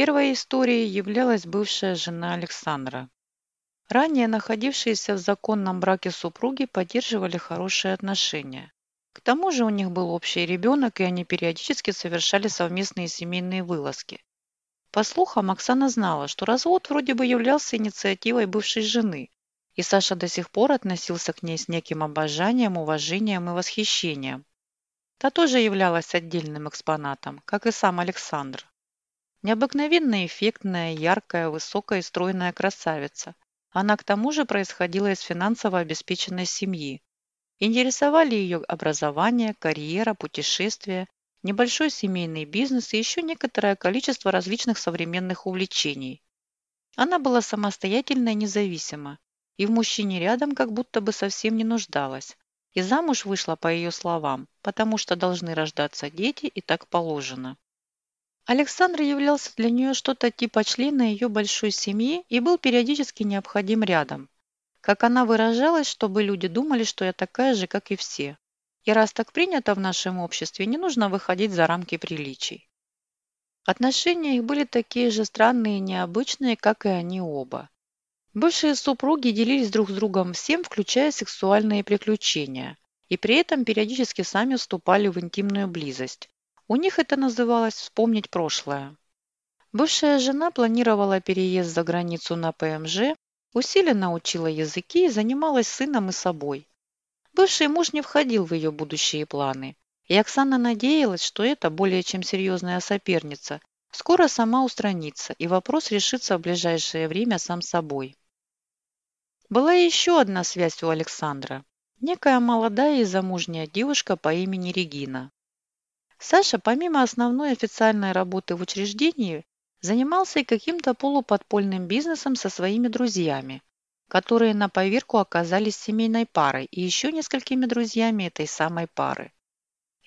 Первой историей являлась бывшая жена Александра. Ранее находившиеся в законном браке супруги поддерживали хорошие отношения. К тому же у них был общий ребенок, и они периодически совершали совместные семейные вылазки. По слухам, Оксана знала, что развод вроде бы являлся инициативой бывшей жены, и Саша до сих пор относился к ней с неким обожанием, уважением и восхищением. Та тоже являлась отдельным экспонатом, как и сам Александр. Необыкновенно эффектная, яркая, высокая и стройная красавица. Она к тому же происходила из финансово обеспеченной семьи. Интересовали ее образование, карьера, путешествия, небольшой семейный бизнес и еще некоторое количество различных современных увлечений. Она была самостоятельна и независима, и в мужчине рядом как будто бы совсем не нуждалась. И замуж вышла, по ее словам, потому что должны рождаться дети и так положено. Александр являлся для нее что-то типа члена ее большой семьи и был периодически необходим рядом. Как она выражалась, чтобы люди думали, что я такая же, как и все. И раз так принято в нашем обществе, не нужно выходить за рамки приличий. Отношения их были такие же странные и необычные, как и они оба. Бывшие супруги делились друг с другом всем, включая сексуальные приключения, и при этом периодически сами вступали в интимную близость, у них это называлось «вспомнить прошлое». Бывшая жена планировала переезд за границу на ПМЖ, усиленно учила языки и занималась сыном и собой. Бывший муж не входил в ее будущие планы, и Оксана надеялась, что это более чем серьезная соперница скоро сама устранится, и вопрос решится в ближайшее время сам собой. Была еще одна связь у Александра. Некая молодая и замужняя девушка по имени Регина. Саша, помимо основной официальной работы в учреждении, занимался и каким-то полуподпольным бизнесом со своими друзьями, которые на поверку оказались семейной парой и еще несколькими друзьями этой самой пары.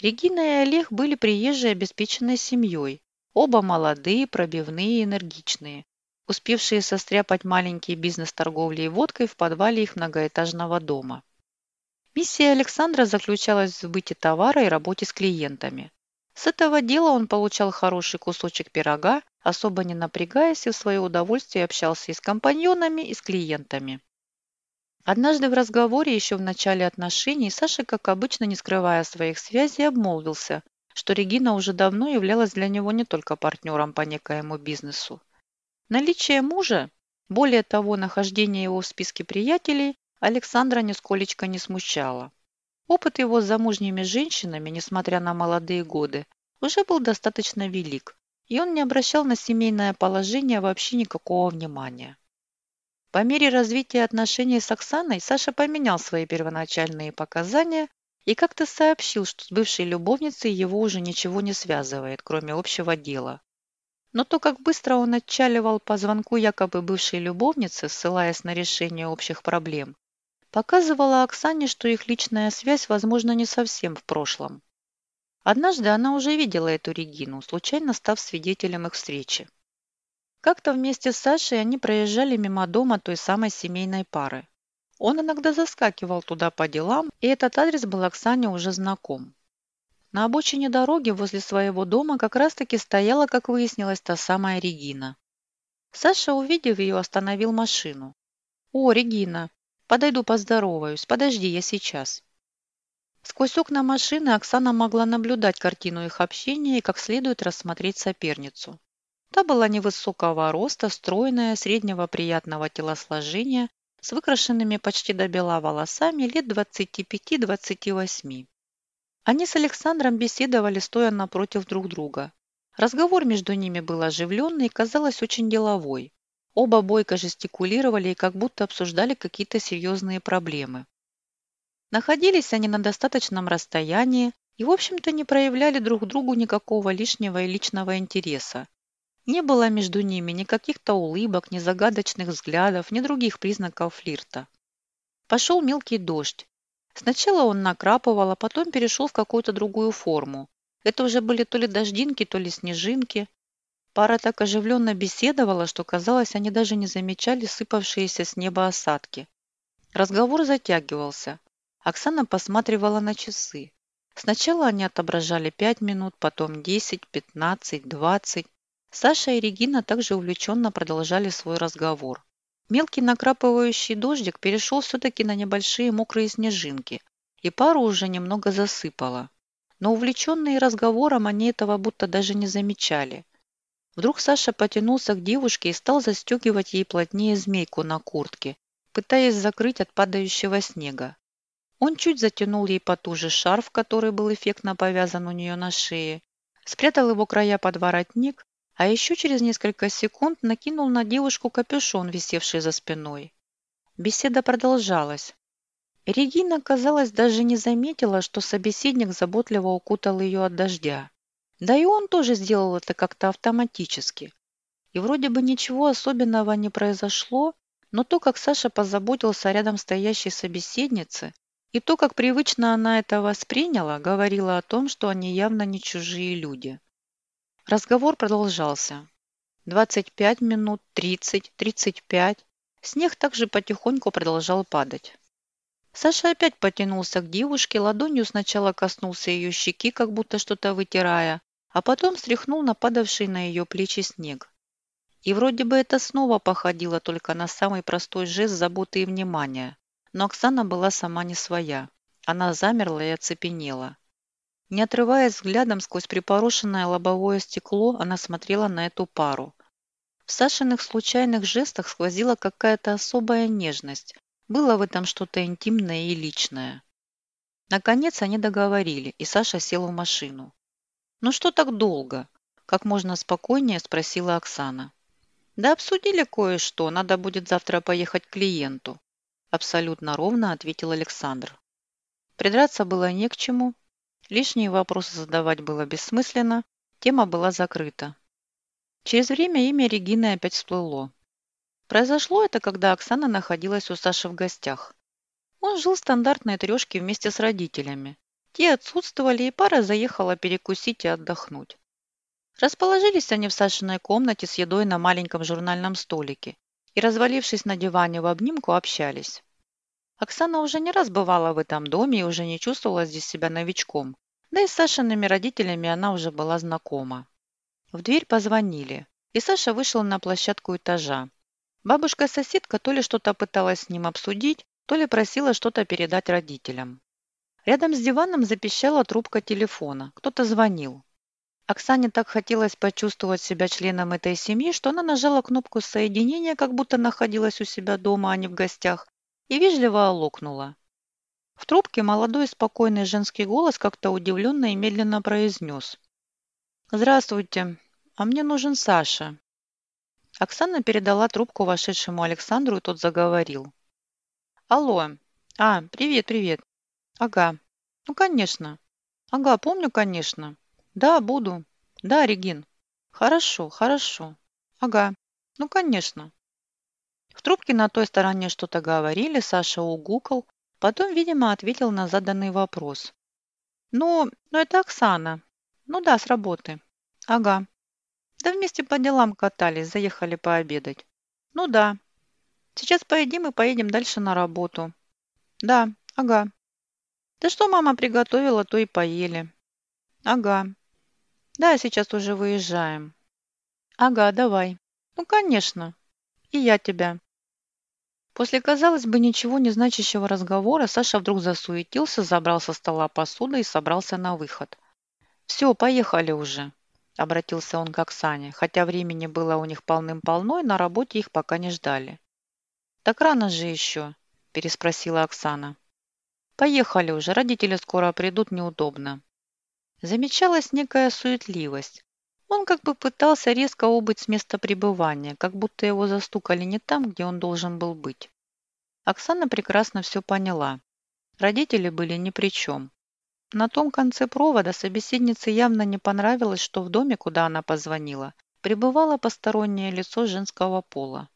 Регина и Олег были приезжей обеспеченной семьей, оба молодые, пробивные и энергичные, успевшие состряпать маленький бизнес торговли водкой в подвале их многоэтажного дома. Миссия Александра заключалась в сбыте товара и работе с клиентами. С этого дела он получал хороший кусочек пирога, особо не напрягаясь и в свое удовольствие общался и с компаньонами, и с клиентами. Однажды в разговоре еще в начале отношений Саша, как обычно, не скрывая своих связей, обмолвился, что Регина уже давно являлась для него не только партнером по некоему бизнесу. Наличие мужа, более того, нахождение его в списке приятелей, Александра нисколечко не смущало. Опыт его с замужними женщинами, несмотря на молодые годы, уже был достаточно велик, и он не обращал на семейное положение вообще никакого внимания. По мере развития отношений с Оксаной Саша поменял свои первоначальные показания и как-то сообщил, что с бывшей любовницей его уже ничего не связывает, кроме общего дела. Но то, как быстро он отчаливал по звонку якобы бывшей любовницы, ссылаясь на решение общих проблем, показывала Оксане, что их личная связь, возможно, не совсем в прошлом. Однажды она уже видела эту Регину, случайно став свидетелем их встречи. Как-то вместе с Сашей они проезжали мимо дома той самой семейной пары. Он иногда заскакивал туда по делам, и этот адрес был Оксане уже знаком. На обочине дороги возле своего дома как раз-таки стояла, как выяснилось, та самая Регина. Саша, увидев ее, остановил машину. «О, Регина, Подойду поздороваюсь. Подожди, я сейчас». Сквозь окна машины Оксана могла наблюдать картину их общения и как следует рассмотреть соперницу. Та была невысокого роста, стройная, среднего приятного телосложения, с выкрашенными почти до бела волосами лет 25-28. Они с Александром беседовали, стоя напротив друг друга. Разговор между ними был оживленный и казалось очень деловой. Оба бойко жестикулировали и как будто обсуждали какие-то серьезные проблемы. Находились они на достаточном расстоянии и, в общем-то, не проявляли друг другу никакого лишнего и личного интереса. Не было между ними ни каких-то улыбок, ни загадочных взглядов, ни других признаков флирта. Пошел мелкий дождь. Сначала он накрапывал, а потом перешел в какую-то другую форму. Это уже были то ли дождинки, то ли снежинки. Пара так оживленно беседовала, что, казалось, они даже не замечали сыпавшиеся с неба осадки. Разговор затягивался. Оксана посматривала на часы. Сначала они отображали пять минут, потом десять, пятнадцать, двадцать. Саша и Регина также увлеченно продолжали свой разговор. Мелкий накрапывающий дождик перешел все-таки на небольшие мокрые снежинки, и пару уже немного засыпало. Но увлеченные разговором они этого будто даже не замечали. Вдруг Саша потянулся к девушке и стал застегивать ей плотнее змейку на куртке, пытаясь закрыть от падающего снега. Он чуть затянул ей потуже шарф, который был эффектно повязан у нее на шее, спрятал его края под воротник, а еще через несколько секунд накинул на девушку капюшон, висевший за спиной. Беседа продолжалась. Регина, казалось, даже не заметила, что собеседник заботливо укутал ее от дождя. Да и он тоже сделал это как-то автоматически. И вроде бы ничего особенного не произошло, но то, как Саша позаботился о рядом стоящей собеседнице, и то, как привычно она это восприняла, говорило о том, что они явно не чужие люди. Разговор продолжался. 25 минут, 30, 35. Снег также потихоньку продолжал падать. Саша опять потянулся к девушке, ладонью сначала коснулся ее щеки, как будто что-то вытирая, а потом стряхнул нападавший на ее плечи снег. И вроде бы это снова походило только на самый простой жест заботы и внимания. Но Оксана была сама не своя. Она замерла и оцепенела. Не отрываясь взглядом сквозь припорошенное лобовое стекло, она смотрела на эту пару. В Сашиных случайных жестах сквозила какая-то особая нежность. Было в этом что-то интимное и личное. Наконец они договорили, и Саша сел в машину. «Ну что так долго?» – как можно спокойнее спросила Оксана. «Да обсудили кое-что, надо будет завтра поехать к клиенту», – абсолютно ровно ответил Александр. Придраться было не к чему, лишние вопросы задавать было бессмысленно, тема была закрыта. Через время имя Регины опять всплыло. Произошло это, когда Оксана находилась у Саши в гостях. Он жил в стандартной трешке вместе с родителями. Те отсутствовали, и пара заехала перекусить и отдохнуть. Расположились они в Сашиной комнате с едой на маленьком журнальном столике и, развалившись на диване в обнимку, общались. Оксана уже не раз бывала в этом доме и уже не чувствовала здесь себя новичком. Да и с Сашиными родителями она уже была знакома. В дверь позвонили, и Саша вышел на площадку этажа. Бабушка-соседка то ли что-то пыталась с ним обсудить, то ли просила что-то передать родителям. Рядом с диваном запищала трубка телефона. Кто-то звонил. Оксане так хотелось почувствовать себя членом этой семьи, что она нажала кнопку соединения, как будто находилась у себя дома, а не в гостях, и вежливо олокнула. В трубке молодой спокойный женский голос как-то удивленно и медленно произнес. «Здравствуйте, а мне нужен Саша». Оксана передала трубку вошедшему Александру, и тот заговорил. «Алло. А, привет, привет. Ага. Ну, конечно. Ага, помню, конечно. Да, буду. Да, Регин. Хорошо, хорошо. Ага. Ну, конечно. В трубке на той стороне что-то говорили, Саша угукал, потом, видимо, ответил на заданный вопрос. Ну, ну это Оксана. Ну да, с работы. Ага. Да вместе по делам катались, заехали пообедать. Ну да. Сейчас поедим и поедем дальше на работу. Да, ага. Да что мама приготовила, то и поели. Ага. Да, сейчас уже выезжаем. Ага, давай. Ну, конечно. И я тебя. После, казалось бы, ничего не значащего разговора Саша вдруг засуетился, забрал со стола посуду и собрался на выход. «Все, поехали уже», – обратился он к Оксане, хотя времени было у них полным-полно, и на работе их пока не ждали. «Так рано же еще», – переспросила Оксана. Поехали уже, родители скоро придут, неудобно. Замечалась некая суетливость. Он как бы пытался резко убыть с места пребывания, как будто его застукали не там, где он должен был быть. Оксана прекрасно все поняла. Родители были ни при чем. На том конце провода собеседнице явно не понравилось, что в доме, куда она позвонила, пребывало постороннее лицо женского пола.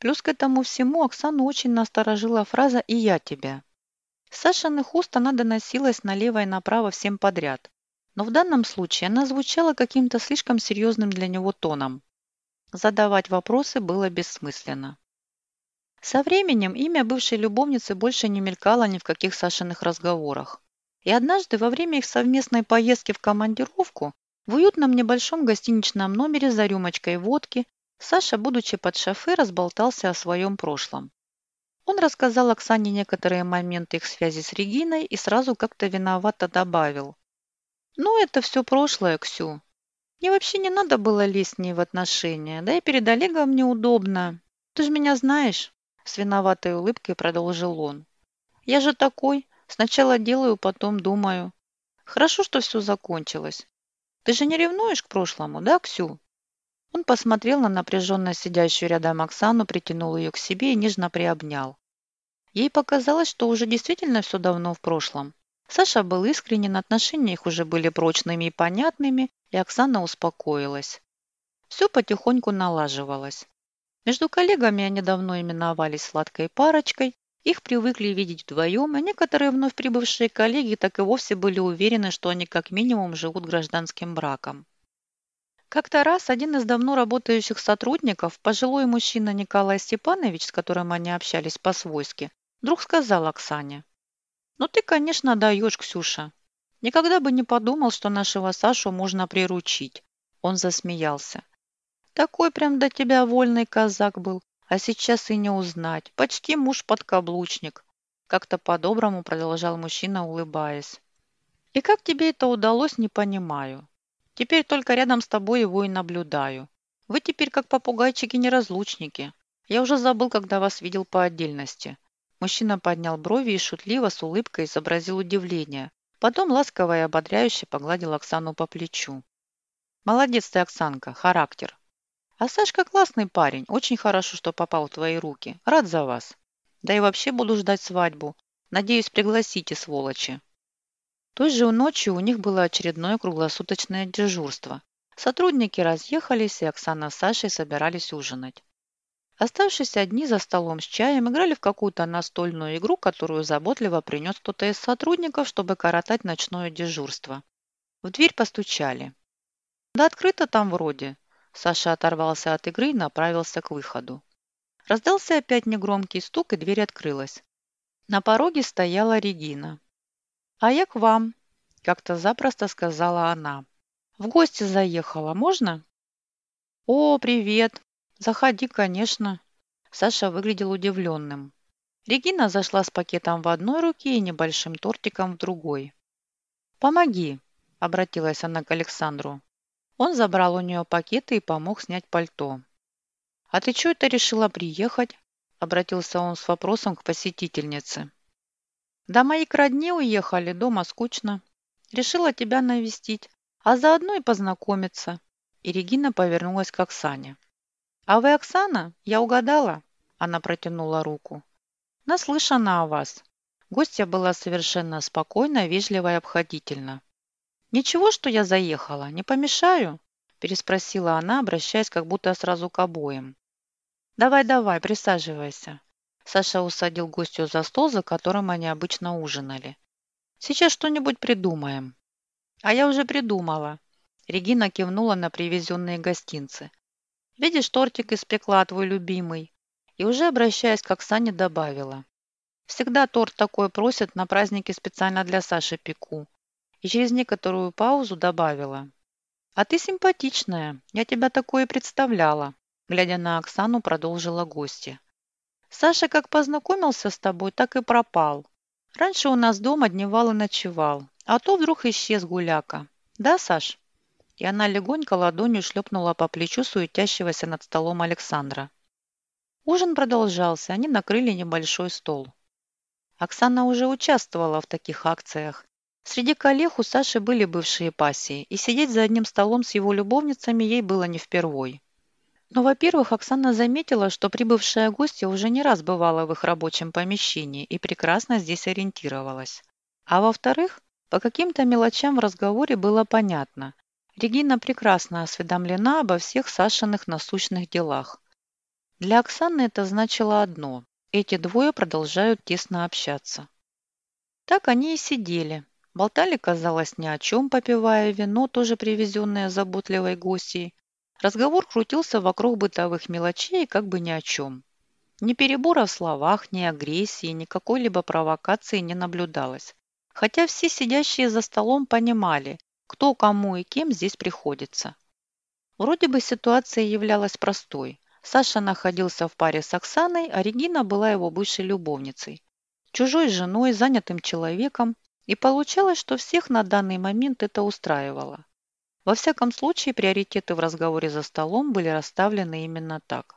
Плюс к этому всему Оксану очень насторожила фраза «и я тебя». Сашиных уст она доносилась налево и направо всем подряд. Но в данном случае она звучала каким-то слишком серьезным для него тоном. Задавать вопросы было бессмысленно. Со временем имя бывшей любовницы больше не мелькало ни в каких Сашиных разговорах. И однажды во время их совместной поездки в командировку В уютном небольшом гостиничном номере за рюмочкой водки Саша, будучи под шофе, разболтался о своем прошлом. Он рассказал Оксане некоторые моменты их связи с Региной и сразу как-то виновато добавил. «Ну, это все прошлое, Ксю. Мне вообще не надо было лезть с ней в отношения, да и перед Олегом неудобно. Ты же меня знаешь?» С виноватой улыбкой продолжил он. «Я же такой. Сначала делаю, потом думаю. Хорошо, что все закончилось. Ты же не ревнуешь к прошлому, да, Ксю?» Он посмотрел на напряженно сидящую рядом Оксану, притянул ее к себе и нежно приобнял. Ей показалось, что уже действительно все давно в прошлом. Саша был искренен, отношения их уже были прочными и понятными, и Оксана успокоилась. Все потихоньку налаживалось. Между коллегами они давно именовались сладкой парочкой, их привыкли видеть вдвоем, а некоторые вновь прибывшие коллеги так и вовсе были уверены, что они как минимум живут гражданским браком. Как-то раз один из давно работающих сотрудников, пожилой мужчина Николай Степанович, с которым они общались по-свойски, вдруг сказал Оксане. «Ну ты, конечно, даешь, Ксюша. Никогда бы не подумал, что нашего Сашу можно приручить». Он засмеялся. «Такой прям до тебя вольный казак был, а сейчас и не узнать. Почти муж-подкаблучник». Как-то по-доброму продолжал мужчина, улыбаясь. «И как тебе это удалось, не понимаю. Теперь только рядом с тобой его и наблюдаю. Вы теперь как попугайчики-неразлучники. Я уже забыл, когда вас видел по отдельности». Мужчина поднял брови и шутливо с улыбкой изобразил удивление. Потом ласково и ободряюще погладил Оксану по плечу. «Молодец ты, Оксанка, характер. А Сашка классный парень, очень хорошо, что попал в твои руки. Рад за вас. Да и вообще буду ждать свадьбу. Надеюсь, пригласите, сволочи». Той же ночью у них было очередное круглосуточное дежурство. Сотрудники разъехались, и Оксана с Сашей собирались ужинать. Оставшись одни за столом с чаем, играли в какую-то настольную игру, которую заботливо принес кто-то из сотрудников, чтобы коротать ночное дежурство. В дверь постучали. «Да открыто там вроде». Саша оторвался от игры и направился к выходу. Раздался опять негромкий стук, и дверь открылась. На пороге стояла Регина. «А я к вам», – как-то запросто сказала она. «В гости заехала, можно?» «О, привет! Заходи, конечно!» Саша выглядел удивленным. Регина зашла с пакетом в одной руке и небольшим тортиком в другой. «Помоги», – обратилась она к Александру. Он забрал у нее пакеты и помог снять пальто. «А ты что это решила приехать?» – обратился он с вопросом к посетительнице. Да мои к родне уехали, дома скучно. Решила тебя навестить, а заодно и познакомиться. И Регина повернулась к Оксане. «А вы Оксана? Я угадала?» Она протянула руку. «Наслышана о вас». Гостья была совершенно спокойна, вежлива и обходительна. «Ничего, что я заехала, не помешаю?» переспросила она, обращаясь как будто сразу к обоим. «Давай-давай, присаживайся. Саша усадил гостю за стол, за которым они обычно ужинали. «Сейчас что-нибудь придумаем». «А я уже придумала». Регина кивнула на привезенные гостинцы. «Видишь, тортик испекла твой любимый». И уже обращаясь к Оксане добавила. «Всегда торт такой просят, на празднике специально для Саши пеку». И через некоторую паузу добавила. «А ты симпатичная, я тебя такое представляла», глядя на Оксану, продолжила гостья. Саша как познакомился с тобой, так и пропал. Раньше у нас дома дневал и ночевал, а то вдруг исчез гуляка. Да, Саш?» И она легонько ладонью шлепнула по плечу суетящегося над столом Александра. Ужин продолжался, они накрыли небольшой стол. Оксана уже участвовала в таких акциях. Среди коллег у Саши были бывшие пассии, и сидеть за одним столом с его любовницами ей было не впервой. Но, во-первых, Оксана заметила, что прибывшая гостья уже не раз бывала в их рабочем помещении и прекрасно здесь ориентировалась. А во-вторых, по каким-то мелочам в разговоре было понятно. Регина прекрасно осведомлена обо всех Сашиных насущных делах. Для Оксаны это значило одно – эти двое продолжают тесно общаться. Так они и сидели. Болтали, казалось, ни о чем, попивая вино, тоже привезенное заботливой гостьей, Разговор крутился вокруг бытовых мелочей как бы ни о чем. Ни перебора в словах, ни агрессии, ни какой-либо провокации не наблюдалось. Хотя все сидящие за столом понимали, кто кому и кем здесь приходится. Вроде бы ситуация являлась простой. Саша находился в паре с Оксаной, а Регина была его бывшей любовницей. Чужой женой, занятым человеком, и получалось, что всех на данный момент это устраивало. Во всяком случае, приоритеты в разговоре за столом были расставлены именно так.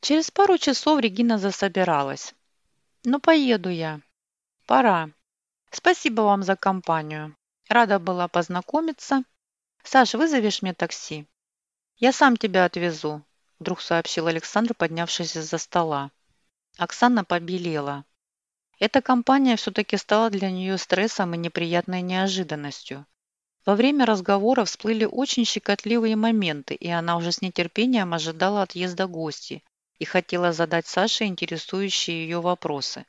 Через пару часов Регина засобиралась. «Ну, поеду я. Пора. Спасибо вам за компанию. Рада была познакомиться. Саш, вызовешь мне такси? Я сам тебя отвезу», вдруг сообщил Александр, поднявшись из-за стола. Оксана побелела. Эта компания все-таки стала для нее стрессом и неприятной неожиданностью. Во время разговора всплыли очень щекотливые моменты, и она уже с нетерпением ожидала отъезда гостей и хотела задать Саше интересующие ее вопросы.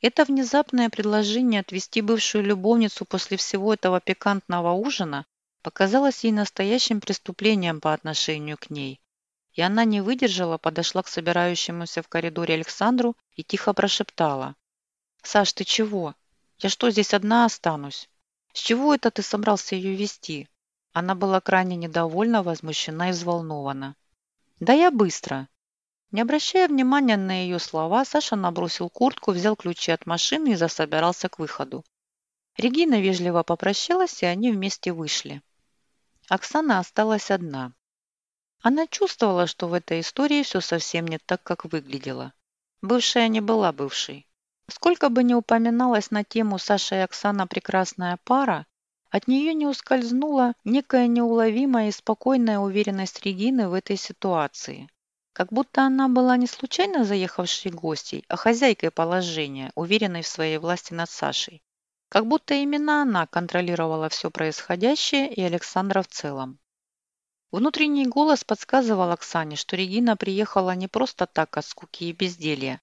Это внезапное предложение отвезти бывшую любовницу после всего этого пикантного ужина показалось ей настоящим преступлением по отношению к ней. И она не выдержала, подошла к собирающемуся в коридоре Александру и тихо прошептала. «Саш, ты чего? Я что, здесь одна останусь? С чего это ты собрался ее вести?» Она была крайне недовольна, возмущена и взволнована. «Да я быстро». Не обращая внимания на ее слова, Саша набросил куртку, взял ключи от машины и засобирался к выходу. Регина вежливо попрощалась, и они вместе вышли. Оксана осталась одна. Она чувствовала, что в этой истории все совсем не так, как выглядело. Бывшая не была бывшей. Сколько бы ни упоминалось на тему Саша и Оксана прекрасная пара, от нее не ускользнула некая неуловимая и спокойная уверенность Регины в этой ситуации. Как будто она была не случайно заехавшей гостей, а хозяйкой положения, уверенной в своей власти над Сашей. Как будто именно она контролировала все происходящее и Александра в целом. Внутренний голос подсказывал Оксане, что Регина приехала не просто так от скуки и безделья,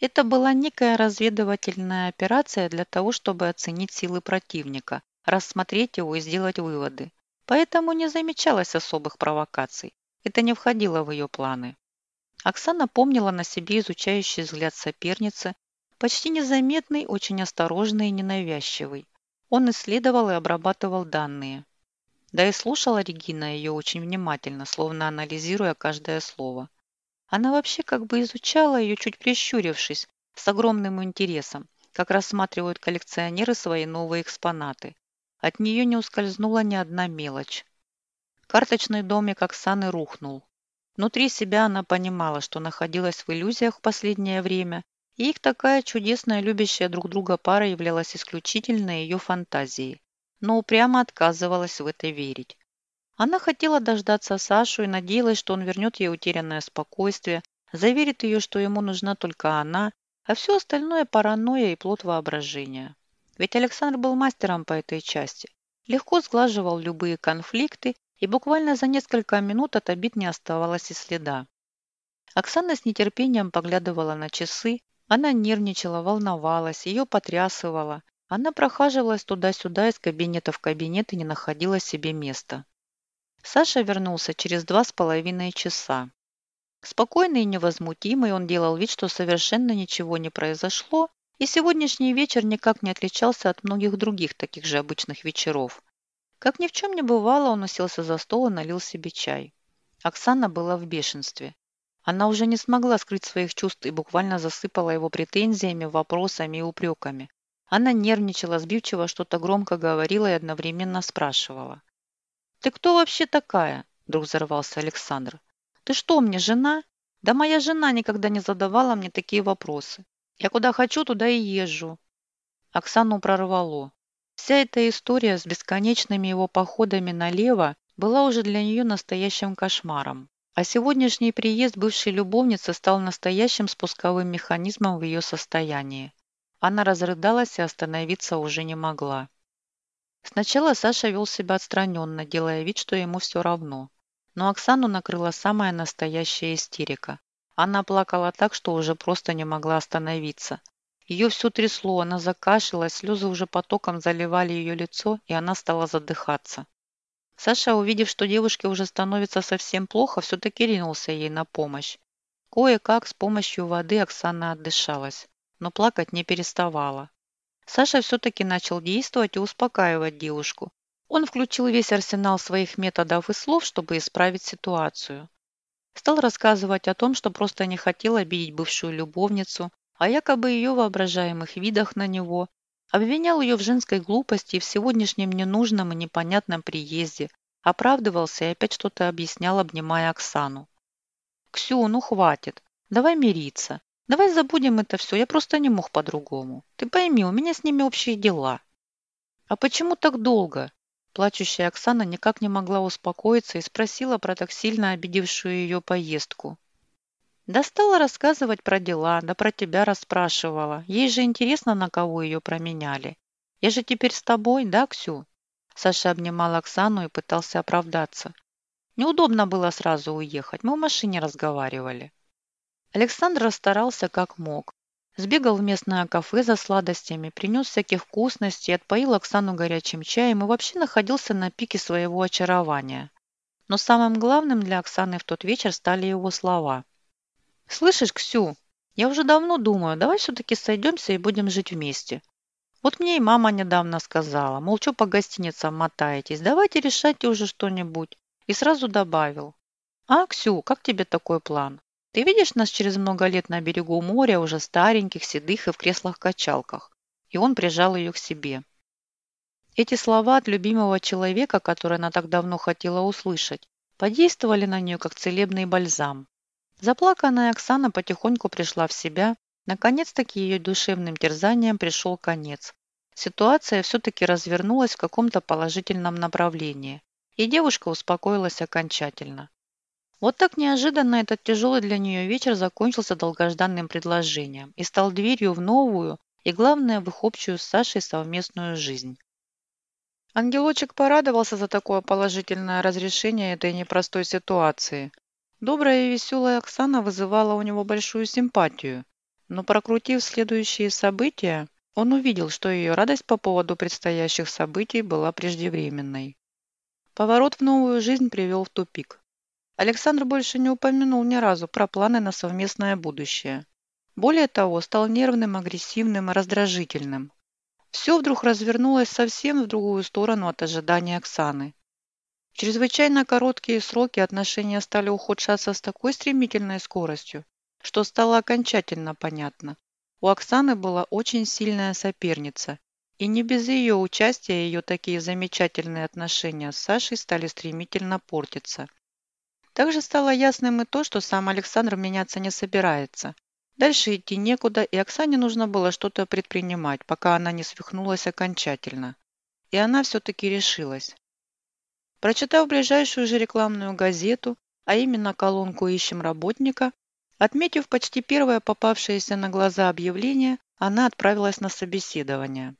это была некая разведывательная операция для того, чтобы оценить силы противника, рассмотреть его и сделать выводы. Поэтому не замечалось особых провокаций. Это не входило в ее планы. Оксана помнила на себе изучающий взгляд соперницы, почти незаметный, очень осторожный и ненавязчивый. Он исследовал и обрабатывал данные. Да и слушала Регина ее очень внимательно, словно анализируя каждое слово. Она вообще как бы изучала ее, чуть прищурившись, с огромным интересом, как рассматривают коллекционеры свои новые экспонаты. От нее не ускользнула ни одна мелочь. Карточный домик Оксаны рухнул. Внутри себя она понимала, что находилась в иллюзиях в последнее время, и их такая чудесная любящая друг друга пара являлась исключительно ее фантазией, но упрямо отказывалась в это верить. Она хотела дождаться Сашу и надеялась, что он вернет ей утерянное спокойствие, заверит ее, что ему нужна только она, а все остальное – паранойя и плод воображения. Ведь Александр был мастером по этой части. Легко сглаживал любые конфликты, и буквально за несколько минут от обид не оставалось и следа. Оксана с нетерпением поглядывала на часы, она нервничала, волновалась, ее потрясывала. Она прохаживалась туда-сюда из кабинета в кабинет и не находила себе места. Саша вернулся через два с половиной часа. Спокойный и невозмутимый он делал вид, что совершенно ничего не произошло, и сегодняшний вечер никак не отличался от многих других таких же обычных вечеров. Как ни в чем не бывало, он уселся за стол и налил себе чай. Оксана была в бешенстве. Она уже не смогла скрыть своих чувств и буквально засыпала его претензиями, вопросами и упреками. Она нервничала, сбивчиво что-то громко говорила и одновременно спрашивала. «Ты кто вообще такая?» – вдруг взорвался Александр. «Ты что, мне жена? Да моя жена никогда не задавала мне такие вопросы. Я куда хочу, туда и езжу». Оксану прорвало. Вся эта история с бесконечными его походами налево была уже для нее настоящим кошмаром. А сегодняшний приезд бывшей любовницы стал настоящим спусковым механизмом в ее состоянии. Она разрыдалась и остановиться уже не могла. Сначала Саша вел себя отстраненно, делая вид, что ему все равно. Но Оксану накрыла самая настоящая истерика. Она плакала так, что уже просто не могла остановиться. Ее все трясло, она закашлялась, слезы уже потоком заливали ее лицо, и она стала задыхаться. Саша, увидев, что девушке уже становится совсем плохо, все-таки ринулся ей на помощь. Кое-как с помощью воды Оксана отдышалась, но плакать не переставала. Саша все-таки начал действовать и успокаивать девушку. Он включил весь арсенал своих методов и слов, чтобы исправить ситуацию. Стал рассказывать о том, что просто не хотел обидеть бывшую любовницу, о якобы ее воображаемых видах на него, обвинял ее в женской глупости и в сегодняшнем ненужном и непонятном приезде, оправдывался и опять что-то объяснял, обнимая Оксану. «Ксю, ну хватит, давай мириться, давай забудем это все, я просто не мог по-другому. Ты пойми, у меня с ними общие дела». «А почему так долго?» Плачущая Оксана никак не могла успокоиться и спросила про так сильно обидевшую ее поездку. Да стала рассказывать про дела, да про тебя расспрашивала. Ей же интересно, на кого ее променяли. Я же теперь с тобой, да, Ксю?» Саша обнимал Оксану и пытался оправдаться. Неудобно было сразу уехать, мы в машине разговаривали. Александр расстарался как мог. Сбегал в местное кафе за сладостями, принес всяких вкусностей, отпоил Оксану горячим чаем и вообще находился на пике своего очарования. Но самым главным для Оксаны в тот вечер стали его слова – «Слышишь, Ксю, я уже давно думаю, давай все-таки сойдемся и будем жить вместе. Вот мне и мама недавно сказала, мол, что по гостиницам мотаетесь, давайте решайте уже что-нибудь. И сразу добавил. А, Ксю, как тебе такой план? Ты видишь нас через много лет на берегу моря, уже стареньких, седых и в креслах-качалках. И он прижал ее к себе. Эти слова от любимого человека, который она так давно хотела услышать, подействовали на нее, как целебный бальзам. Заплаканная Оксана потихоньку пришла в себя. Наконец-таки ее душевным терзанием пришел конец. Ситуация все-таки развернулась в каком-то положительном направлении, и девушка успокоилась окончательно. Вот так неожиданно этот тяжелый для нее вечер закончился долгожданным предложением и стал дверью в новую и, главное, в их общую с Сашей совместную жизнь. Ангелочек порадовался за такое положительное разрешение этой непростой ситуации. Добрая и веселая Оксана вызывала у него большую симпатию, но прокрутив следующие события, он увидел, что ее радость по поводу предстоящих событий была преждевременной. Поворот в новую жизнь привел в тупик. Александр больше не упомянул ни разу про планы на совместное будущее. Более того, стал нервным, агрессивным и раздражительным. Все вдруг развернулось совсем в другую сторону от ожидания Оксаны чрезвычайно короткие сроки отношения стали ухудшаться с такой стремительной скоростью, что стало окончательно понятно. У Оксаны была очень сильная соперница, и не без ее участия ее такие замечательные отношения с Сашей стали стремительно портиться. Также стало ясным и то, что сам Александр меняться не собирается. Дальше идти некуда, и Оксане нужно было что-то предпринимать, пока она не свихнулась окончательно. И она все-таки решилась. Прочитав ближайшую же рекламную газету, а именно колонку «Ищем работника», отметив почти первое попавшееся на глаза объявление, она отправилась на собеседование.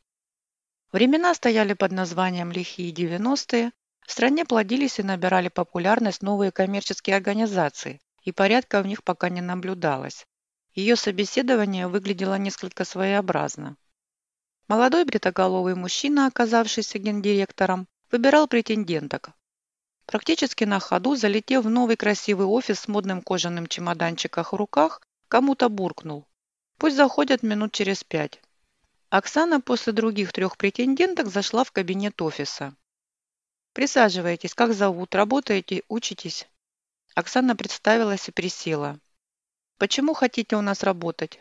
Времена стояли под названием «Лихие 90-е», в стране плодились и набирали популярность новые коммерческие организации, и порядка в них пока не наблюдалось. Ее собеседование выглядело несколько своеобразно. Молодой бритоголовый мужчина, оказавшийся гендиректором, Выбирал претенденток. Практически на ходу, залетев в новый красивый офис с модным кожаным чемоданчиком в руках, кому-то буркнул. Пусть заходят минут через пять. Оксана после других трех претенденток зашла в кабинет офиса. «Присаживайтесь. Как зовут? Работаете? Учитесь?» Оксана представилась и присела. «Почему хотите у нас работать?»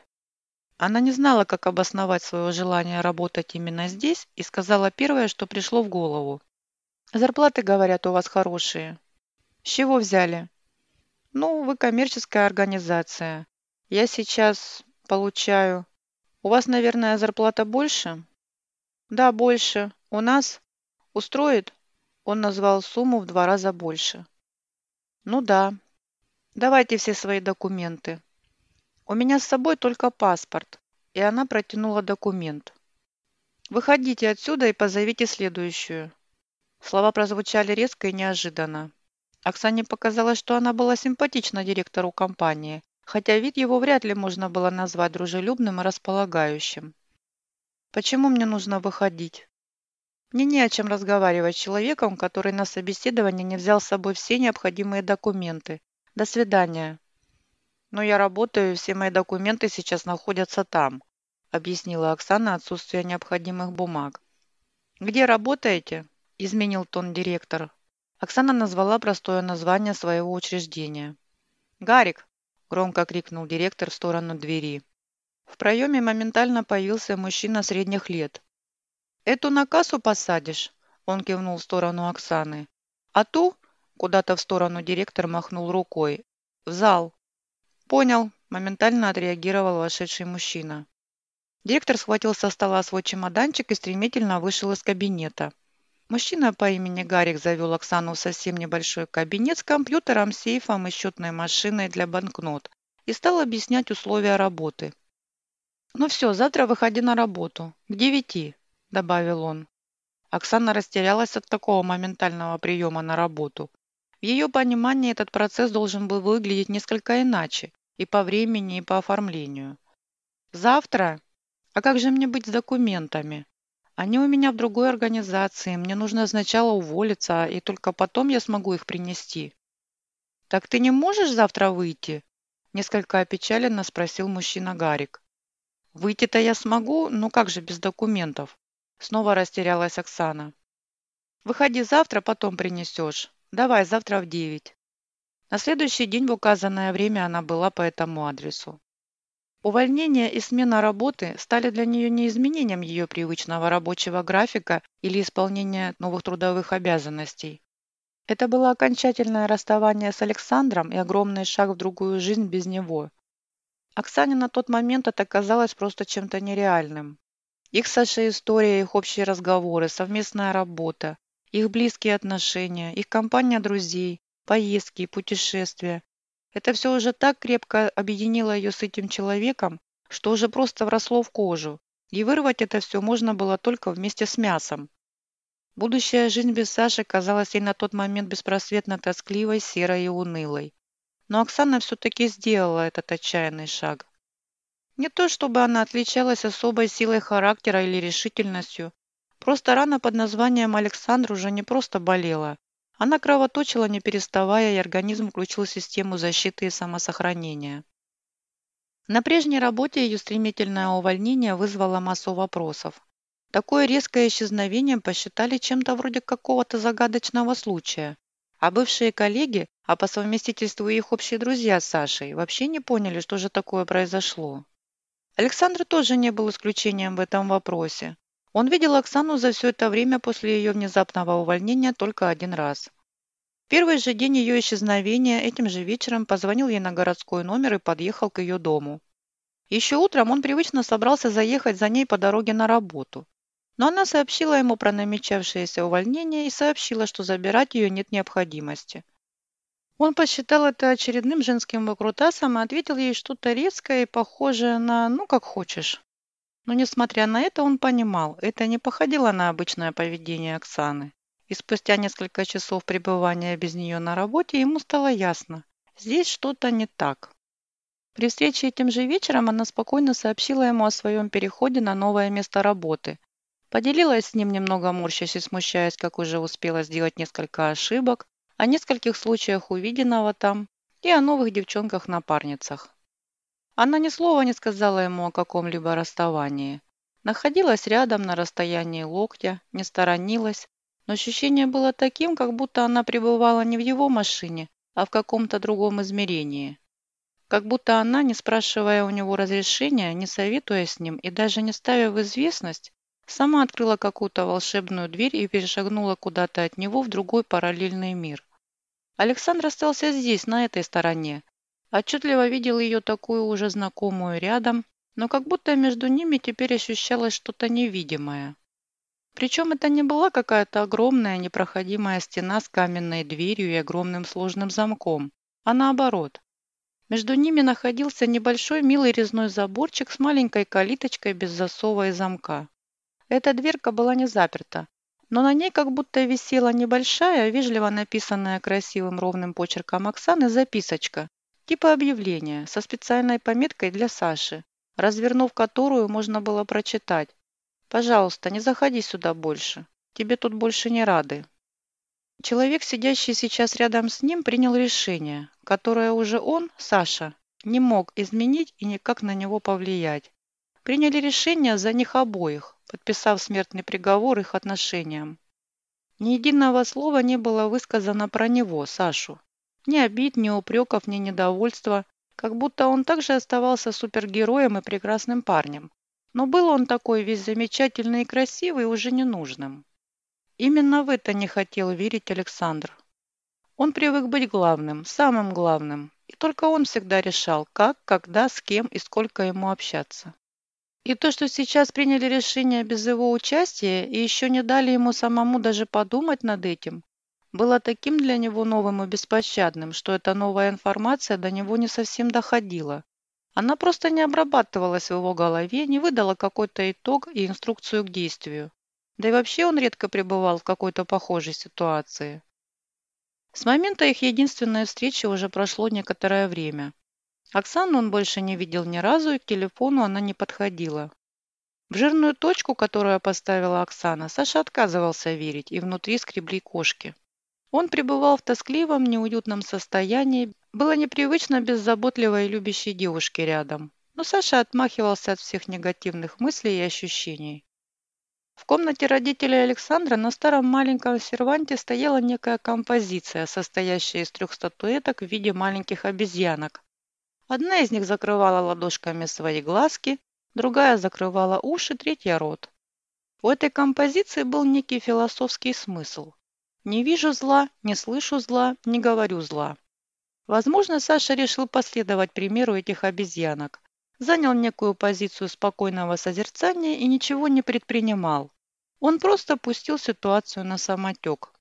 Она не знала, как обосновать свое желание работать именно здесь и сказала первое, что пришло в голову. Зарплаты, говорят, у вас хорошие. С чего взяли? Ну, вы коммерческая организация. Я сейчас получаю... У вас, наверное, зарплата больше? Да, больше. У нас... Устроит? Он назвал сумму в два раза больше. Ну да. Давайте все свои документы. У меня с собой только паспорт. И она протянула документ. Выходите отсюда и позовите следующую. Слова прозвучали резко и неожиданно. Оксане показалось, что она была симпатична директору компании, хотя вид его вряд ли можно было назвать дружелюбным и располагающим. «Почему мне нужно выходить?» Мне не о чем разговаривать с человеком, который на собеседование не взял с собой все необходимые документы. До свидания. Но я работаю, все мои документы сейчас находятся там, объяснила Оксана отсутствие необходимых бумаг. Где работаете? – изменил тон директор. Оксана назвала простое название своего учреждения. «Гарик!» – громко крикнул директор в сторону двери. В проеме моментально появился мужчина средних лет. «Эту на кассу посадишь?» – он кивнул в сторону Оксаны. «А ту?» – куда-то в сторону директор махнул рукой. «В зал». «Понял», – моментально отреагировал вошедший мужчина. Директор схватил со стола свой чемоданчик и стремительно вышел из кабинета. Мужчина по имени Гарик завел Оксану в совсем небольшой кабинет с компьютером, сейфом и счетной машиной для банкнот и стал объяснять условия работы. «Ну все, завтра выходи на работу. К девяти», – добавил он. Оксана растерялась от такого моментального приема на работу. В ее понимании этот процесс должен был выглядеть несколько иначе и по времени, и по оформлению. «Завтра? А как же мне быть с документами? Они у меня в другой организации, мне нужно сначала уволиться, и только потом я смогу их принести». «Так ты не можешь завтра выйти?» Несколько опечаленно спросил мужчина Гарик. «Выйти-то я смогу, но как же без документов?» Снова растерялась Оксана. «Выходи завтра, потом принесешь. Давай, завтра в девять». На следующий день в указанное время она была по этому адресу. Увольнение и смена работы стали для нее не изменением ее привычного рабочего графика или исполнения новых трудовых обязанностей. Это было окончательное расставание с Александром и огромный шаг в другую жизнь без него. Оксане на тот момент это казалось просто чем-то нереальным. Их Саша история, их общие разговоры, совместная работа, их близкие отношения, их компания друзей, поездки и путешествия это все уже так крепко объединило ее с этим человеком, что уже просто вросло в кожу, и вырвать это все можно было только вместе с мясом. Будущая жизнь без Саши казалась ей на тот момент беспросветно тоскливой, серой и унылой. Но Оксана все-таки сделала этот отчаянный шаг. Не то, чтобы она отличалась особой силой характера или решительностью. Просто рана под названием Александр уже не просто болела, она кровоточила, не переставая, и организм включил систему защиты и самосохранения. На прежней работе ее стремительное увольнение вызвало массу вопросов. Такое резкое исчезновение посчитали чем-то вроде какого-то загадочного случая. А бывшие коллеги, а по совместительству их общие друзья с Сашей, вообще не поняли, что же такое произошло. Александр тоже не был исключением в этом вопросе. Он видел Оксану за все это время после ее внезапного увольнения только один раз. В первый же день ее исчезновения этим же вечером позвонил ей на городской номер и подъехал к ее дому. Еще утром он привычно собрался заехать за ней по дороге на работу. Но она сообщила ему про намечавшееся увольнение и сообщила, что забирать ее нет необходимости. Он посчитал это очередным женским выкрутасом и ответил ей что-то резкое и похожее на «ну, как хочешь». Но, несмотря на это, он понимал, это не походило на обычное поведение Оксаны. И спустя несколько часов пребывания без нее на работе ему стало ясно, здесь что-то не так. При встрече этим же вечером она спокойно сообщила ему о своем переходе на новое место работы. Поделилась с ним немного морщась и смущаясь, как уже успела сделать несколько ошибок, о нескольких случаях увиденного там и о новых девчонках-напарницах. Она ни слова не сказала ему о каком-либо расставании. Находилась рядом на расстоянии локтя, не сторонилась, но ощущение было таким, как будто она пребывала не в его машине, а в каком-то другом измерении. Как будто она, не спрашивая у него разрешения, не советуя с ним и даже не ставя в известность, сама открыла какую-то волшебную дверь и перешагнула куда-то от него в другой параллельный мир. Александр остался здесь, на этой стороне, Отчетливо видел ее такую уже знакомую рядом, но как будто между ними теперь ощущалось что-то невидимое. Причем это не была какая-то огромная непроходимая стена с каменной дверью и огромным сложным замком, а наоборот. Между ними находился небольшой милый резной заборчик с маленькой калиточкой без засова и замка. Эта дверка была не заперта, но на ней как будто висела небольшая, вежливо написанная красивым ровным почерком Оксаны записочка, Типа объявления со специальной пометкой для Саши, развернув которую можно было прочитать. «Пожалуйста, не заходи сюда больше. Тебе тут больше не рады». Человек, сидящий сейчас рядом с ним, принял решение, которое уже он, Саша, не мог изменить и никак на него повлиять. Приняли решение за них обоих, подписав смертный приговор их отношениям. Ни единого слова не было высказано про него, Сашу. Ни обид, ни упреков, ни недовольства, как будто он также оставался супергероем и прекрасным парнем. Но был он такой весь замечательный и красивый, уже ненужным. Именно в это не хотел верить Александр. Он привык быть главным, самым главным, и только он всегда решал, как, когда, с кем и сколько ему общаться. И то, что сейчас приняли решение без его участия и еще не дали ему самому даже подумать над этим, было таким для него новым и беспощадным, что эта новая информация до него не совсем доходила. Она просто не обрабатывалась в его голове, не выдала какой-то итог и инструкцию к действию. Да и вообще он редко пребывал в какой-то похожей ситуации. С момента их единственной встречи уже прошло некоторое время. Оксану он больше не видел ни разу, и к телефону она не подходила. В жирную точку, которую поставила Оксана, Саша отказывался верить, и внутри скребли кошки. Он пребывал в тоскливом, неуютном состоянии. Было непривычно без заботливой и любящей девушки рядом. Но Саша отмахивался от всех негативных мыслей и ощущений. В комнате родителей Александра на старом маленьком серванте стояла некая композиция, состоящая из трех статуэток в виде маленьких обезьянок. Одна из них закрывала ладошками свои глазки, другая закрывала уши, третья – рот. У этой композиции был некий философский смысл. Не вижу зла, не слышу зла, не говорю зла. Возможно, Саша решил последовать примеру этих обезьянок. Занял некую позицию спокойного созерцания и ничего не предпринимал. Он просто пустил ситуацию на самотек.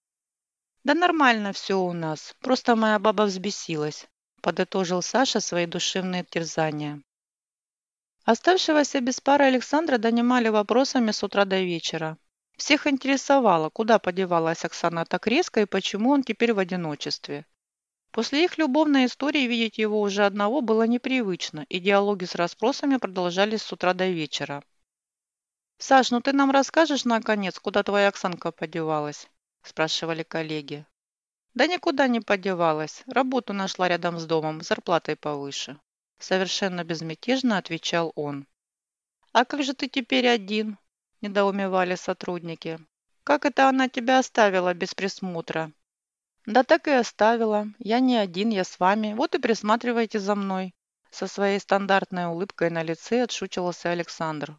«Да нормально все у нас, просто моя баба взбесилась», подытожил Саша свои душевные терзания. Оставшегося без пары Александра донимали вопросами с утра до вечера. Всех интересовало, куда подевалась Оксана так резко и почему он теперь в одиночестве. После их любовной истории видеть его уже одного было непривычно, и диалоги с расспросами продолжались с утра до вечера. «Саш, ну ты нам расскажешь, наконец, куда твоя Оксанка подевалась?» – спрашивали коллеги. «Да никуда не подевалась. Работу нашла рядом с домом, зарплатой повыше». Совершенно безмятежно отвечал он. «А как же ты теперь один?» недоумевали сотрудники. «Как это она тебя оставила без присмотра?» «Да так и оставила. Я не один, я с вами. Вот и присматривайте за мной». Со своей стандартной улыбкой на лице отшучивался Александр.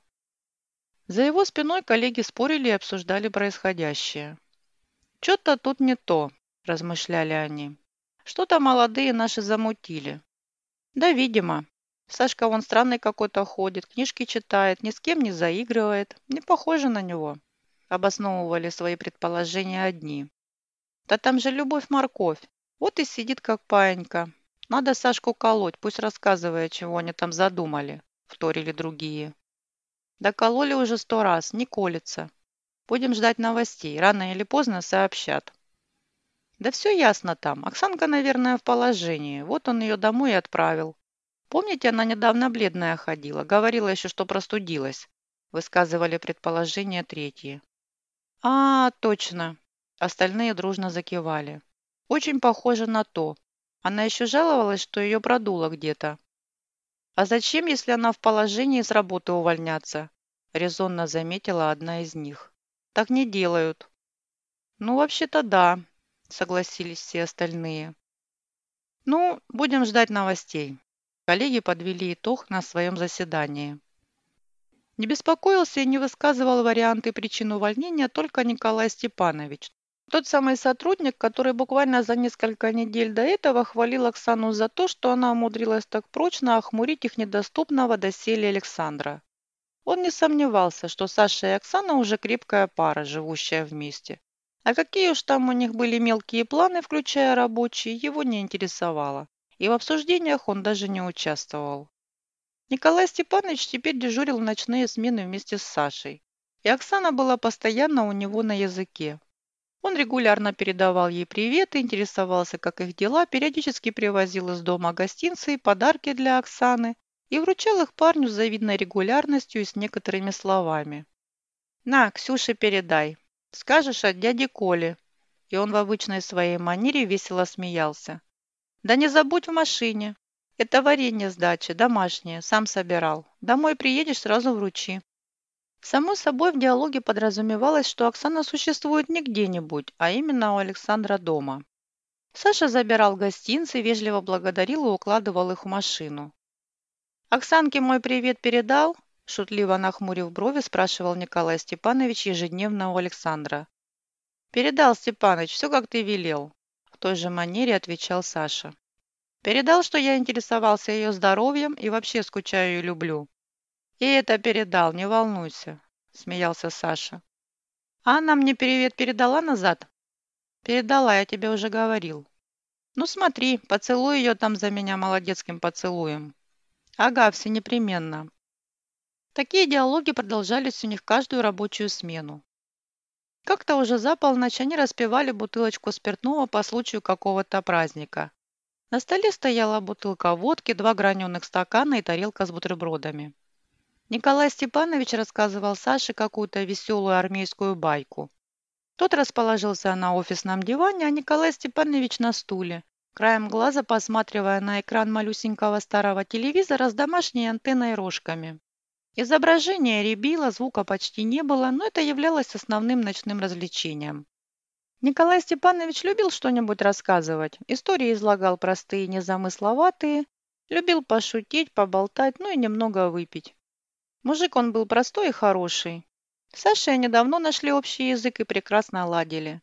За его спиной коллеги спорили и обсуждали происходящее. «Что-то тут не то», – размышляли они. «Что-то молодые наши замутили». «Да, видимо. Сашка вон странный какой-то ходит, книжки читает, ни с кем не заигрывает. Не похоже на него. Обосновывали свои предположения одни. Да там же любовь-морковь. Вот и сидит как паинька. Надо Сашку колоть, пусть рассказывает, чего они там задумали, вторили другие. Да кололи уже сто раз, не колется. Будем ждать новостей, рано или поздно сообщат. Да все ясно там. Оксанка, наверное, в положении. Вот он ее домой и отправил. Помните, она недавно бледная ходила, говорила еще, что простудилась. Высказывали предположения третьи. А, точно. Остальные дружно закивали. Очень похоже на то. Она еще жаловалась, что ее продуло где-то. А зачем, если она в положении с работы увольняться? Резонно заметила одна из них. Так не делают. Ну, вообще-то да, согласились все остальные. Ну, будем ждать новостей. Коллеги подвели итог на своем заседании. Не беспокоился и не высказывал варианты причин увольнения только Николай Степанович. Тот самый сотрудник, который буквально за несколько недель до этого хвалил Оксану за то, что она умудрилась так прочно охмурить их недоступного доселе Александра. Он не сомневался, что Саша и Оксана уже крепкая пара, живущая вместе. А какие уж там у них были мелкие планы, включая рабочие, его не интересовало и в обсуждениях он даже не участвовал. Николай Степанович теперь дежурил ночные смены вместе с Сашей, и Оксана была постоянно у него на языке. Он регулярно передавал ей приветы, интересовался, как их дела, периодически привозил из дома гостинцы и подарки для Оксаны и вручал их парню с завидной регулярностью и с некоторыми словами. «На, Ксюше передай. Скажешь от дяди Коли». И он в обычной своей манере весело смеялся. Да не забудь в машине. Это варенье с дачи, домашнее, сам собирал. Домой приедешь, сразу вручи. Само собой, в диалоге подразумевалось, что Оксана существует не где-нибудь, а именно у Александра дома. Саша забирал гостинцы, вежливо благодарил и укладывал их в машину. «Оксанке мой привет передал?» Шутливо нахмурив брови, спрашивал Николай Степанович ежедневно у Александра. «Передал, Степаныч, все, как ты велел», – в той же манере отвечал Саша. «Передал, что я интересовался ее здоровьем и вообще скучаю и люблю». «И это передал, не волнуйся», – смеялся Саша. «Анна мне привет передала назад?» «Передала, я тебе уже говорил». «Ну смотри, поцелуй ее там за меня молодецким поцелуем». «Ага, все непременно». Такие диалоги продолжались у них каждую рабочую смену. Как-то уже за полночь они распивали бутылочку спиртного по случаю какого-то праздника. На столе стояла бутылка водки, два граненых стакана и тарелка с бутербродами. Николай Степанович рассказывал Саше какую-то веселую армейскую байку. Тот расположился на офисном диване, а Николай Степанович на стуле, краем глаза посматривая на экран малюсенького старого телевизора с домашней антенной рожками. Изображение рябило, звука почти не было, но это являлось основным ночным развлечением. Николай Степанович любил что-нибудь рассказывать, истории излагал простые, незамысловатые, любил пошутить, поболтать, ну и немного выпить. Мужик он был простой и хороший. Саша и недавно нашли общий язык и прекрасно ладили.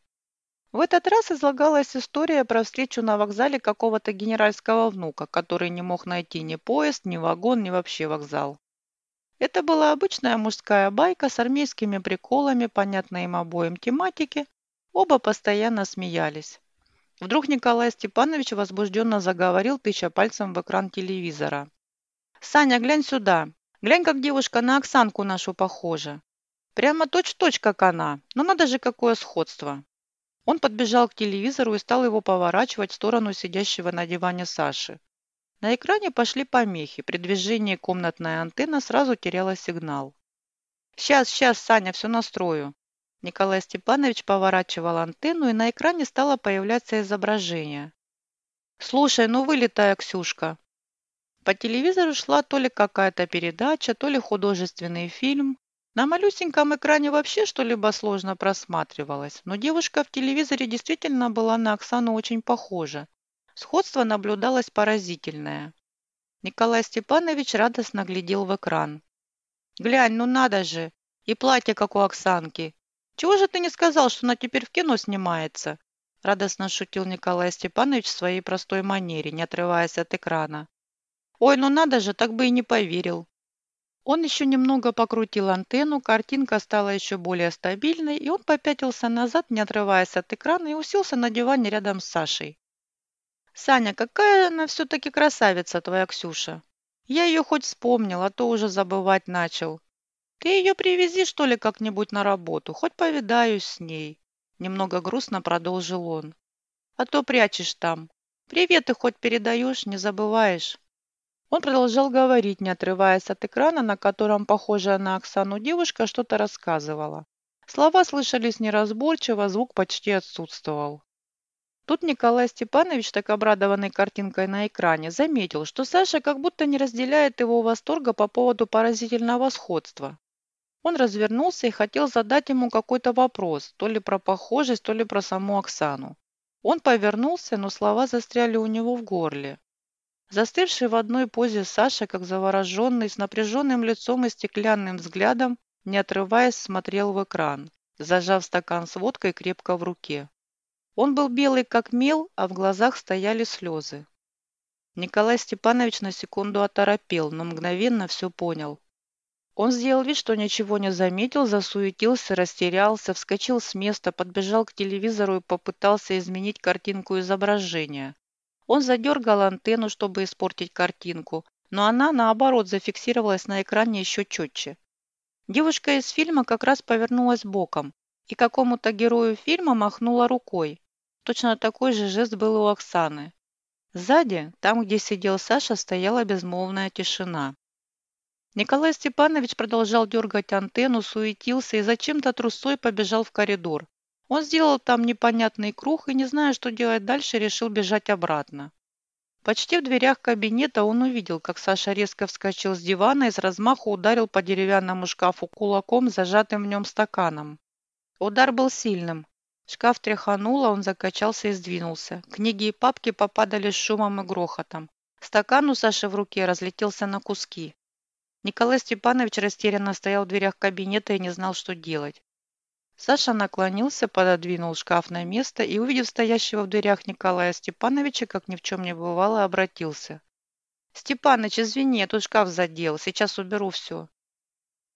В этот раз излагалась история про встречу на вокзале какого-то генеральского внука, который не мог найти ни поезд, ни вагон, ни вообще вокзал. Это была обычная мужская байка с армейскими приколами, понятной им обоим тематики. Оба постоянно смеялись. Вдруг Николай Степанович возбужденно заговорил, тыча пальцем в экран телевизора. «Саня, глянь сюда. Глянь, как девушка на Оксанку нашу похожа. Прямо точь-точь, как она. Но надо же, какое сходство». Он подбежал к телевизору и стал его поворачивать в сторону сидящего на диване Саши. На экране пошли помехи. При движении комнатная антенна сразу теряла сигнал. «Сейчас, сейчас, Саня, все настрою». Николай Степанович поворачивал антенну, и на экране стало появляться изображение. «Слушай, ну вылетая, Ксюшка». По телевизору шла то ли какая-то передача, то ли художественный фильм. На малюсеньком экране вообще что-либо сложно просматривалось, но девушка в телевизоре действительно была на Оксану очень похожа. Сходство наблюдалось поразительное. Николай Степанович радостно глядел в экран. «Глянь, ну надо же! И платье, как у Оксанки! Чего же ты не сказал, что она теперь в кино снимается?» Радостно шутил Николай Степанович в своей простой манере, не отрываясь от экрана. «Ой, ну надо же, так бы и не поверил!» Он еще немного покрутил антенну, картинка стала еще более стабильной, и он попятился назад, не отрываясь от экрана, и уселся на диване рядом с Сашей. Саня, какая она все-таки красавица твоя Ксюша. Я ее хоть вспомнил, а то уже забывать начал. Ты ее привези, что ли, как-нибудь на работу, хоть повидаюсь с ней. Немного грустно продолжил он. А то прячешь там. Приветы хоть передаешь, не забываешь. Он продолжал говорить, не отрываясь от экрана, на котором, похожая на Оксану девушка, что-то рассказывала. Слова слышались неразборчиво, звук почти отсутствовал. Тут Николай Степанович, так обрадованный картинкой на экране, заметил, что Саша как будто не разделяет его восторга по поводу поразительного сходства. Он развернулся и хотел задать ему какой-то вопрос, то ли про похожесть, то ли про саму Оксану. Он повернулся, но слова застряли у него в горле. Застывший в одной позе Саша, как завороженный, с напряженным лицом и стеклянным взглядом, не отрываясь, смотрел в экран, зажав стакан с водкой крепко в руке. Он был белый как мел, а в глазах стояли слезы. Николай Степанович на секунду оторопел, но мгновенно все понял. Он сделал вид, что ничего не заметил, засуетился, растерялся, вскочил с места, подбежал к телевизору и попытался изменить картинку изображения. Он задергал антенну, чтобы испортить картинку, но она, наоборот, зафиксировалась на экране еще четче. Девушка из фильма как раз повернулась боком и какому-то герою фильма махнула рукой. Точно такой же жест был у Оксаны. Сзади, там, где сидел Саша, стояла безмолвная тишина. Николай Степанович продолжал дергать антенну, суетился и зачем-то трусой побежал в коридор. Он сделал там непонятный круг и, не зная, что делать дальше, решил бежать обратно. Почти в дверях кабинета он увидел, как Саша резко вскочил с дивана и с размаху ударил по деревянному шкафу кулаком, зажатым в нем стаканом. Удар был сильным. Шкаф тряхануло, он закачался и сдвинулся. Книги и папки попадали с шумом и грохотом. Стакан у Саши в руке разлетелся на куски. Николай Степанович растерянно стоял в дверях кабинета и не знал, что делать. Саша наклонился, пододвинул шкаф на место и, увидев стоящего в дверях Николая Степановича, как ни в чем не бывало, обратился. «Степаныч, извини, я тут шкаф задел, сейчас уберу все».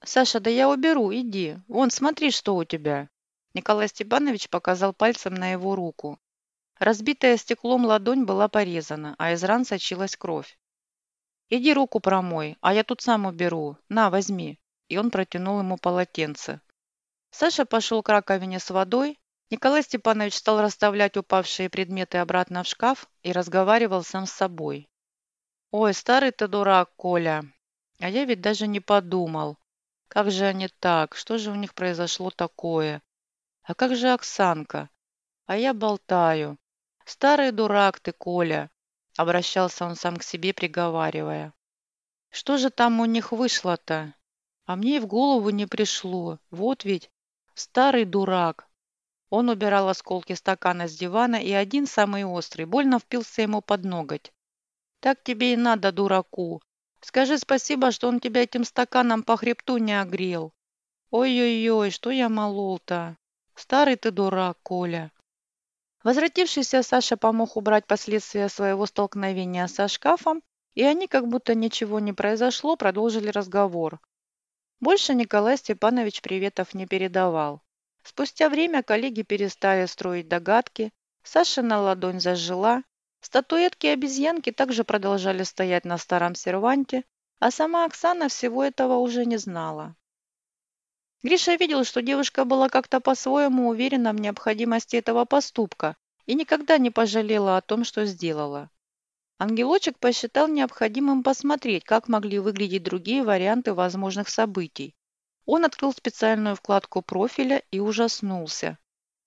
«Саша, да я уберу, иди. Вон, смотри, что у тебя». Николай Степанович показал пальцем на его руку. Разбитая стеклом ладонь была порезана, а из ран сочилась кровь. «Иди руку промой, а я тут сам уберу. На, возьми». И он протянул ему полотенце. Саша пошел к раковине с водой. Николай Степанович стал расставлять упавшие предметы обратно в шкаф и разговаривал сам с собой. «Ой, старый ты дурак, Коля. А я ведь даже не подумал. Как же они так? Что же у них произошло такое? А как же Оксанка? А я болтаю. Старый дурак ты, Коля!» Обращался он сам к себе, приговаривая. «Что же там у них вышло-то? А мне и в голову не пришло. Вот ведь старый дурак!» Он убирал осколки стакана с дивана, и один, самый острый, больно впился ему под ноготь. «Так тебе и надо, дураку. Скажи спасибо, что он тебя этим стаканом по хребту не огрел. Ой-ой-ой, что я молол-то? Старый ты дурак, Коля!» Возвратившийся Саша помог убрать последствия своего столкновения со шкафом, и они, как будто ничего не произошло, продолжили разговор. Больше Николай Степанович приветов не передавал. Спустя время коллеги перестали строить догадки, Сашина ладонь зажила, статуэтки обезьянки также продолжали стоять на старом серванте, а сама Оксана всего этого уже не знала. Гриша видел, что девушка была как-то по-своему уверена в необходимости этого поступка и никогда не пожалела о том, что сделала. Ангелочек посчитал необходимым посмотреть, как могли выглядеть другие варианты возможных событий. Он открыл специальную вкладку профиля и ужаснулся.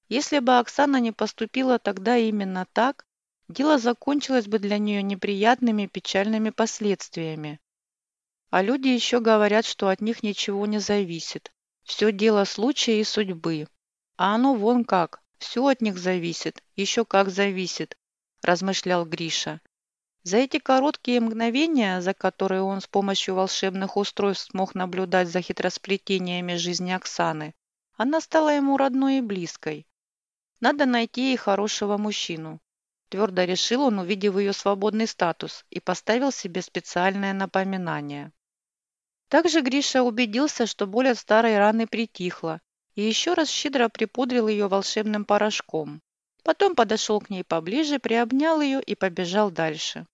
Если бы Оксана не поступила тогда именно так, дело закончилось бы для нее неприятными печальными последствиями. А люди еще говорят, что от них ничего не зависит. Все дело случая и судьбы. А оно вон как, все от них зависит, еще как зависит, размышлял Гриша. За эти короткие мгновения, за которые он с помощью волшебных устройств смог наблюдать за хитросплетениями жизни Оксаны, она стала ему родной и близкой. Надо найти ей хорошего мужчину. Твердо решил он, увидев ее свободный статус, и поставил себе специальное напоминание. Также Гриша убедился, что боль от старой раны притихла, и еще раз щедро припудрил ее волшебным порошком. Потом подошел к ней поближе, приобнял ее и побежал дальше.